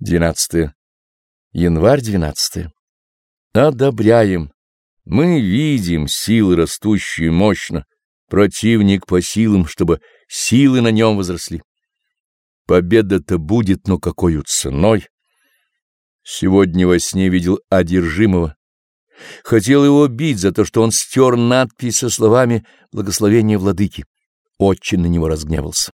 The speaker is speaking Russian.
12. Январь 12. Одобряем. Мы видим силы, растущие мощно, противник по силам, чтобы силы на нем возросли. Победа-то будет, но какой ценой? Сегодня во сне видел одержимого. Хотел его бить за то, что он стер надпись со словами благословения владыки. Очень на него разгневался.